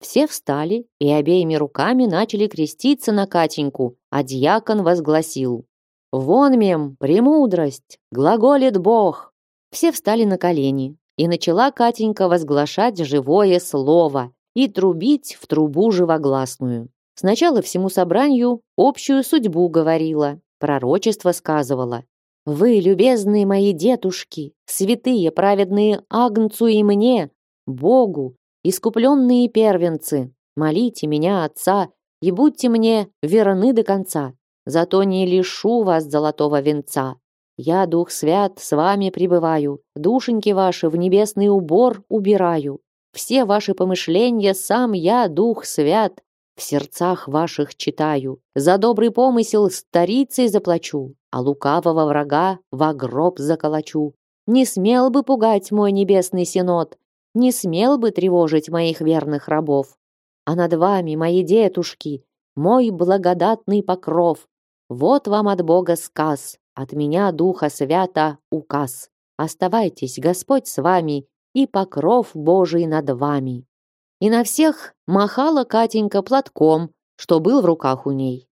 Все встали и обеими руками начали креститься на Катеньку, а дьякон возгласил «Вон мем, премудрость, глаголит Бог!» Все встали на колени, и начала Катенька возглашать живое слово и трубить в трубу живогласную. Сначала всему собранию общую судьбу говорила, пророчество сказывала. «Вы, любезные мои детушки, святые праведные Агнцу и мне, Богу, искупленные первенцы, молите меня, Отца, и будьте мне верны до конца. Зато не лишу вас золотого венца. Я, Дух Свят, с вами пребываю, душеньки ваши в небесный убор убираю. Все ваши помышления сам я, Дух Свят, в сердцах ваших читаю. За добрый помысел старицей заплачу, а лукавого врага в гроб заколочу. Не смел бы пугать мой небесный синод, не смел бы тревожить моих верных рабов. А над вами, мои детушки, мой благодатный покров. Вот вам от Бога сказ. от меня Духа Свята указ. Оставайтесь, Господь с вами, и покров Божий над вами. И на всех махала Катенька платком, что был в руках у ней.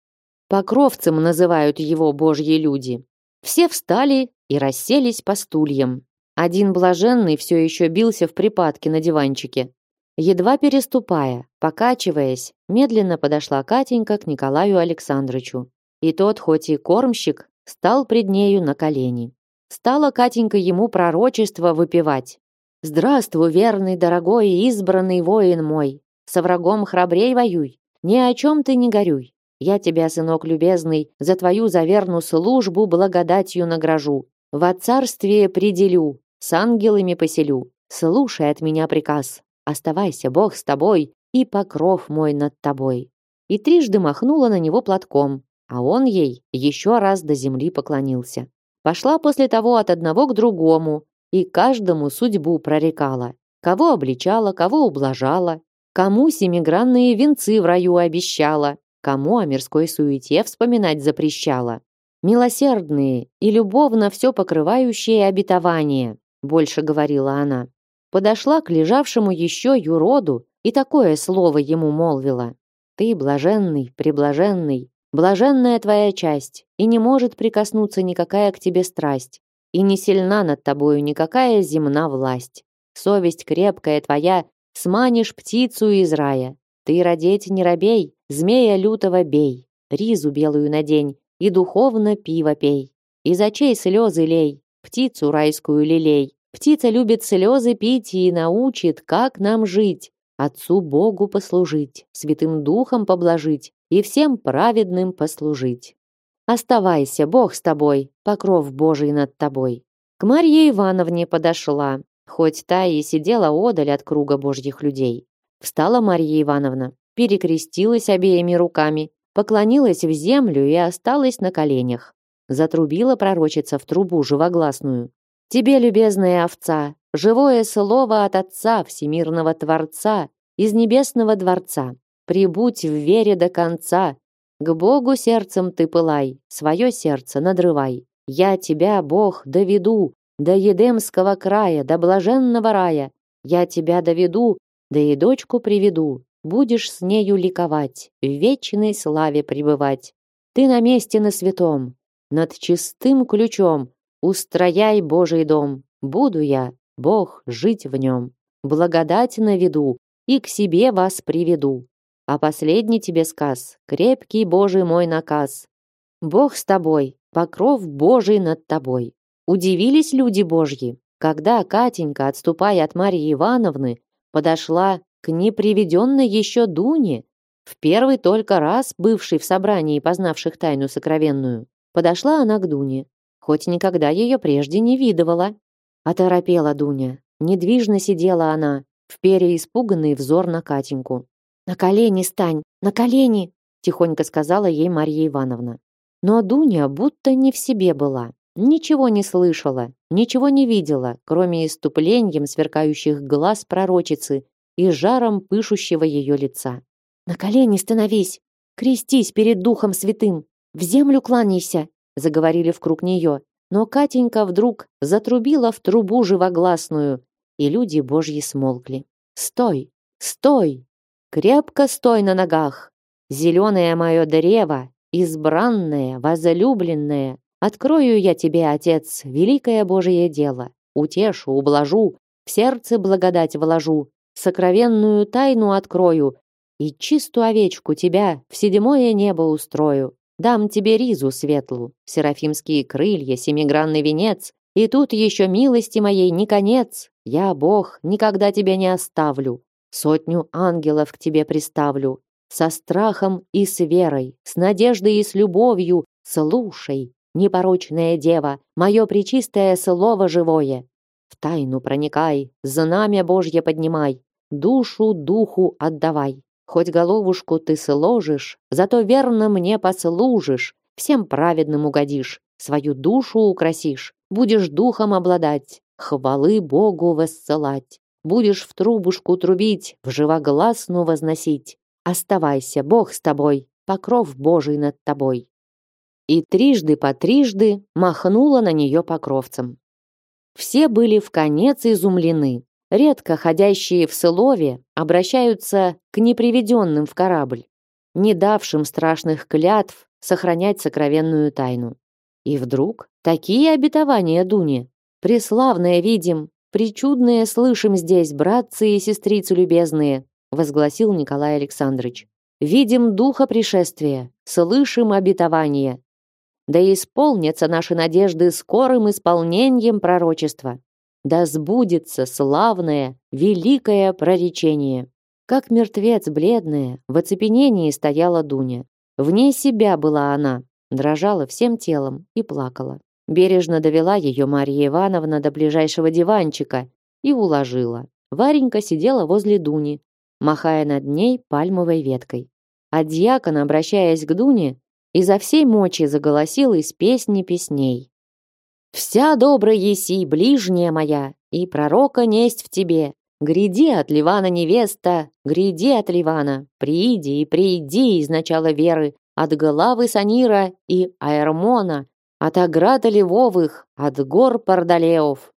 Покровцем называют его божьи люди. Все встали и расселись по стульям. Один блаженный все еще бился в припадке на диванчике. Едва переступая, покачиваясь, медленно подошла Катенька к Николаю Александровичу. И тот, хоть и кормщик, стал пред нею на колени. Стала Катенька ему пророчество выпивать. «Здравствуй, верный, дорогой и избранный воин мой! Со врагом храбрей воюй, ни о чем ты не горюй. Я тебя, сынок любезный, за твою заверну службу благодатью награжу. Во царствие приделю, с ангелами поселю. Слушай от меня приказ. Оставайся, Бог с тобой, и покров мой над тобой». И трижды махнула на него платком, а он ей еще раз до земли поклонился. Пошла после того от одного к другому, и каждому судьбу прорекала. Кого обличала, кого ублажала, кому семигранные венцы в раю обещала, кому о мирской суете вспоминать запрещала. Милосердные и любовно все покрывающие обетования, больше говорила она. Подошла к лежавшему еще юроду и такое слово ему молвила. Ты блаженный, приблаженный, блаженная твоя часть, и не может прикоснуться никакая к тебе страсть и не сильна над тобою никакая земна власть. Совесть крепкая твоя, сманишь птицу из рая. Ты родить не робей, змея лютого бей, ризу белую надень и духовно пиво пей. Из очей слезы лей, птицу райскую лелей. Птица любит слезы пить и научит, как нам жить. Отцу Богу послужить, святым духом поблажить и всем праведным послужить. Оставайся, Бог с тобой, покров Божий над тобой. К Марье Ивановне подошла, хоть та и сидела одаль от круга божьих людей. Встала Марья Ивановна, перекрестилась обеими руками, поклонилась в землю и осталась на коленях. Затрубила пророчица в трубу живогласную. «Тебе, любезная овца, живое слово от Отца Всемирного Творца из Небесного Дворца. Прибудь в вере до конца, к Богу сердцем ты пылай, свое сердце надрывай. Я тебя, Бог, доведу до Едемского края, до блаженного рая. Я тебя доведу, да и дочку приведу. Будешь с нею ликовать, в вечной славе пребывать. Ты на месте на святом, над чистым ключом. Устрояй Божий дом. Буду я, Бог, жить в нем. Благодать наведу и к себе вас приведу. А последний тебе сказ, крепкий Божий мой наказ. Бог с тобой, покров Божий над тобой. Удивились люди Божьи, когда Катенька, отступая от Марьи Ивановны, подошла к неприведенной еще Дуне, в первый только раз бывшей в собрании познавших тайну сокровенную. Подошла она к Дуне, хоть никогда ее прежде не видывала. Оторопела Дуня, недвижно сидела она, вперя испуганный взор на Катеньку. «На колени стань! На колени!» тихонько сказала ей Марья Ивановна. Но Дуня будто не в себе была, ничего не слышала, ничего не видела, кроме иступлением сверкающих глаз пророчицы и жаром пышущего ее лица. «На колени становись! Крестись перед Духом Святым! В землю кланяйся!» заговорили вкруг нее, но Катенька вдруг затрубила в трубу живогласную, и люди божьи смолкли. «Стой! Стой!» Крепко стой на ногах. Зеленое мое древо, избранное, возлюбленное. Открою я тебе, Отец, великое Божие дело. Утешу, ублажу, в сердце благодать вложу, сокровенную тайну открою и чистую овечку тебя в седьмое небо устрою. Дам тебе ризу светлу, серафимские крылья, семигранный венец, и тут еще милости моей не конец. Я, Бог, никогда тебя не оставлю. Сотню ангелов к тебе приставлю. Со страхом и с верой, с надеждой и с любовью. Слушай, непорочная дева, мое пречистое слово живое. В тайну проникай, знамя Божье поднимай, душу духу отдавай. Хоть головушку ты сложишь, зато верно мне послужишь, всем праведным угодишь, свою душу украсишь, будешь духом обладать, хвалы Богу воссылать будешь в трубушку трубить, в живогласну возносить. Оставайся, Бог с тобой, покров Божий над тобой. и трижды по трижды махнула на нее покровцем. Все были в конец изумлены. Редко ходящие в Сылове обращаются к неприведенным в корабль, не давшим страшных клятв сохранять сокровенную тайну. И вдруг такие обетования Дуни. Преславное видим, причудное слышим здесь, братцы и сестрицы любезные, возгласил Николай Александрович. Видим духа пришествия, слышим обетование. Да исполнятся наши надежды скорым исполнением пророчества. Да сбудется славное, великое проречение. Как мертвец бледная, в оцепенении стояла Дуня. Вне себя была она, дрожала всем телом и плакала. Бережно довела ее Марья Ивановна до ближайшего диванчика и уложила. Варенька сидела возле Дуни, махая над ней пальмовой веткой. А дьякон, обращаясь к Дуне, изо всей мочи заголосил из песни песней. «Вся добрая еси, ближняя моя, и пророка несть в тебе. Гряди от Ливана невеста, гряди от Ливана, прииди и прииди из начала веры, от Главы Санира и Аэрмона, от ограда Львовых, от гор Пардалеов.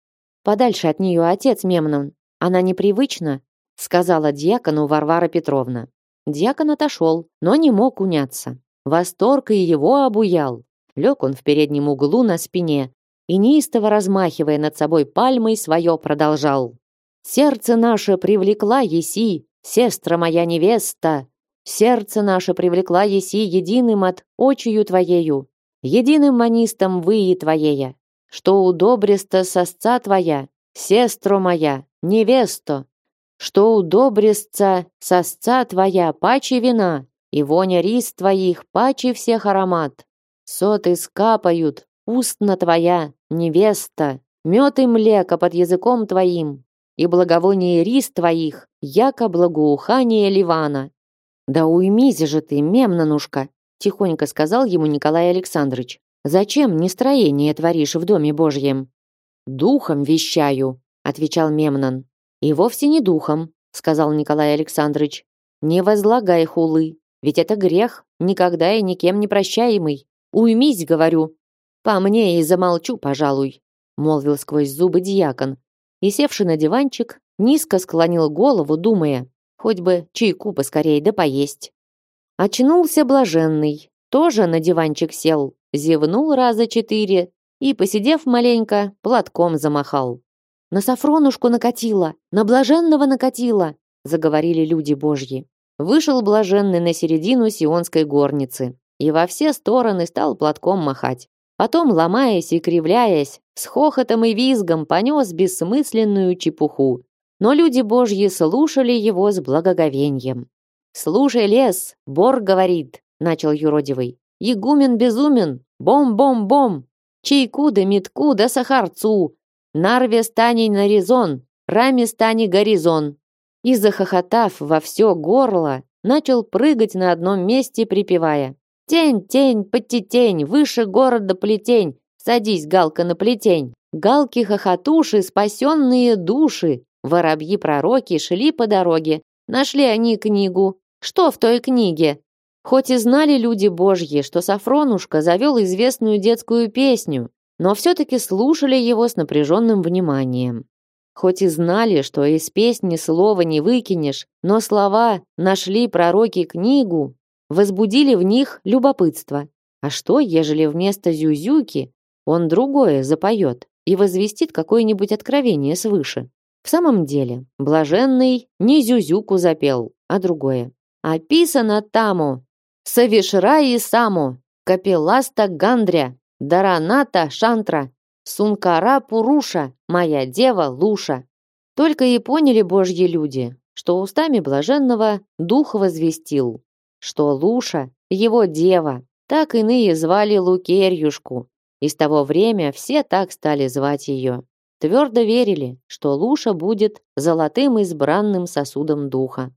Подальше от нее отец Мемнон. Она непривычна, сказала дьякону Варвара Петровна. Дьякон отошел, но не мог уняться. Восторг и его обуял. Лег он в переднем углу на спине и, неистово размахивая над собой пальмой, свое продолжал. «Сердце наше привлекла еси, сестра моя невеста, Сердце наше привлекла еси единым от очию твоею, единым манистом выи твоея, что удобреста сосца твоя, сестро моя, невесто, что удобрестся сосца твоя паче вина, и воня рис твоих паче всех аромат. Соты скапают, устна твоя, невеста, мед и млеко под языком твоим, и благовоние рис твоих, яко благоухание Ливана, «Да уймись же ты, мемнанушка!» Тихонько сказал ему Николай Александрович. «Зачем нестроение творишь в доме Божьем?» «Духом вещаю», — отвечал Мемнан. «И вовсе не духом», — сказал Николай Александрович. «Не возлагай хулы, ведь это грех, никогда и никем не прощаемый. Уймись, говорю». «По мне и замолчу, пожалуй», — молвил сквозь зубы дьякон. И, севший на диванчик, низко склонил голову, думая, Хоть бы чайку поскорей да поесть. Очнулся блаженный, тоже на диванчик сел, зевнул раза четыре и, посидев маленько, платком замахал. «На Сафронушку накатило, на блаженного накатило», заговорили люди божьи. Вышел блаженный на середину сионской горницы и во все стороны стал платком махать. Потом, ломаясь и кривляясь, с хохотом и визгом понес бессмысленную чепуху, но люди божьи слушали его с благоговением. «Слушай, лес, Бор говорит», — начал юродивый. «Игумен безумен, бом-бом-бом, чайку да метку да сахарцу, нарве стани на резон, раме стани горизон». И, захохотав во все горло, начал прыгать на одном месте, припевая. «Тень, тень, подтетень, выше города плетень, садись, галка, на плетень. Галки-хохотуши, спасенные души, Воробьи-пророки шли по дороге. Нашли они книгу. Что в той книге? Хоть и знали люди божьи, что Сафронушка завел известную детскую песню, но все-таки слушали его с напряженным вниманием. Хоть и знали, что из песни слова не выкинешь, но слова «нашли пророки книгу» возбудили в них любопытство. А что, ежели вместо зюзюки он другое запоет и возвестит какое-нибудь откровение свыше? В самом деле, блаженный не зюзюку запел, а другое. Описано таму, савишра и саму, капеласта гандря, дараната шантра, сункара пуруша, моя дева луша. Только и поняли божьи люди, что устами блаженного дух возвестил, что луша — его дева, так иные звали Лукерьюшку, и с того время все так стали звать ее твердо верили, что Луша будет золотым избранным сосудом духа.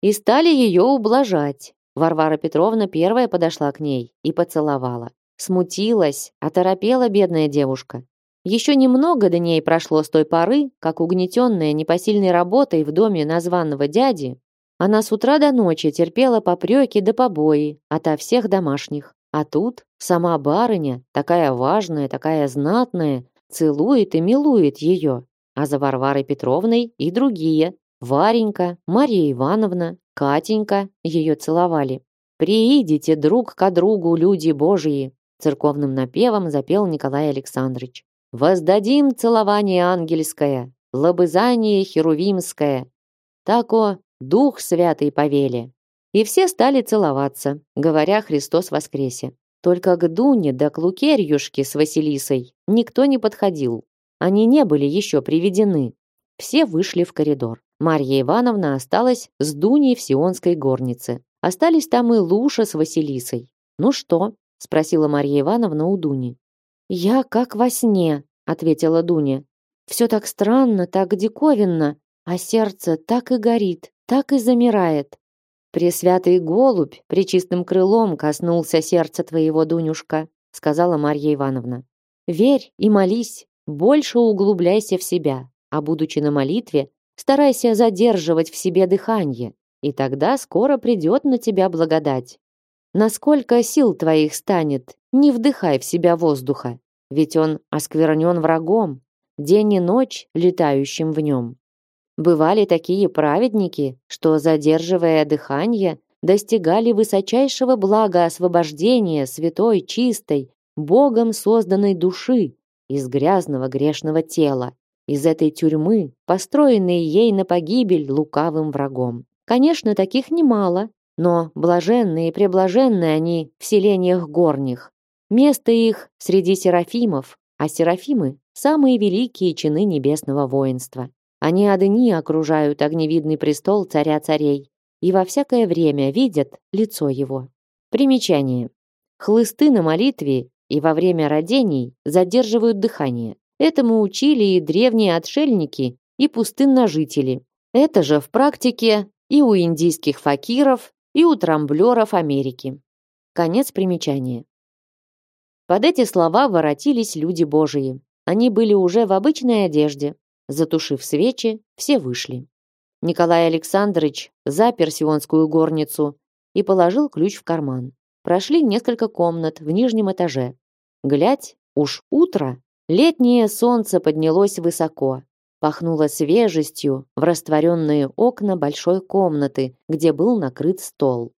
И стали ее ублажать. Варвара Петровна первая подошла к ней и поцеловала. Смутилась, оторопела бедная девушка. Еще немного до ней прошло с той поры, как угнетенная непосильной работой в доме названного дяди, она с утра до ночи терпела попреки да побои ото всех домашних. А тут сама барыня, такая важная, такая знатная, целует и милует ее. А за Варварой Петровной и другие. Варенька, Мария Ивановна, Катенька ее целовали. «Приидите друг к другу, люди божьи!» Церковным напевом запел Николай Александрович. «Воздадим целование ангельское, лобызание херувимское. Тако Дух Святый повели». И все стали целоваться, говоря «Христос воскресе». Только к Дуне да к Лукерьюшке с Василисой никто не подходил. Они не были еще приведены. Все вышли в коридор. Марья Ивановна осталась с Дуней в Сионской горнице. Остались там и Луша с Василисой. «Ну что?» — спросила Марья Ивановна у Дуни. «Я как во сне», — ответила Дуня. «Все так странно, так диковинно, а сердце так и горит, так и замирает. Пресвятый голубь причистым крылом коснулся сердца твоего, Дунюшка», — сказала Марья Ивановна. «Верь и молись, больше углубляйся в себя, а будучи на молитве, старайся задерживать в себе дыхание, и тогда скоро придет на тебя благодать. Насколько сил твоих станет, не вдыхай в себя воздуха, ведь он осквернен врагом, день и ночь летающим в нем. Бывали такие праведники, что, задерживая дыхание, достигали высочайшего блага освобождения святой, чистой, Богом созданной души из грязного грешного тела из этой тюрьмы, построенной ей на погибель лукавым врагом. Конечно, таких немало, но блаженные и преблаженные они в селениях горних. Место их среди серафимов, а серафимы – самые великие чины небесного воинства. Они одни окружают огневидный престол царя царей и во всякое время видят лицо его. Примечание. Хлысты на молитве и во время родений задерживают дыхание. Этому учили и древние отшельники, и пустынножители. Это же в практике и у индийских факиров, и у трамблеров Америки. Конец примечания. Под эти слова воротились люди Божии. Они были уже в обычной одежде. Затушив свечи, все вышли. Николай Александрович запер сионскую горницу и положил ключ в карман. Прошли несколько комнат в нижнем этаже. Глядь, уж утро, Летнее солнце поднялось высоко, пахнуло свежестью в растворенные окна большой комнаты, где был накрыт стол.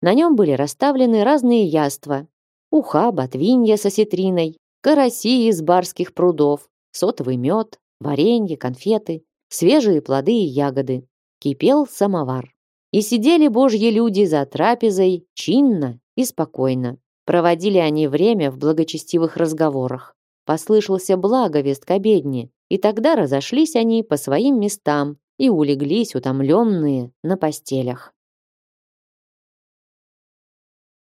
На нем были расставлены разные яства. Уха, ботвинья со ситриной, караси из барских прудов, сотовый мед, варенье, конфеты, свежие плоды и ягоды. Кипел самовар. И сидели божьи люди за трапезой чинно и спокойно. Проводили они время в благочестивых разговорах. Послышался благовест к обедне, и тогда разошлись они по своим местам и улеглись утомленные на постелях.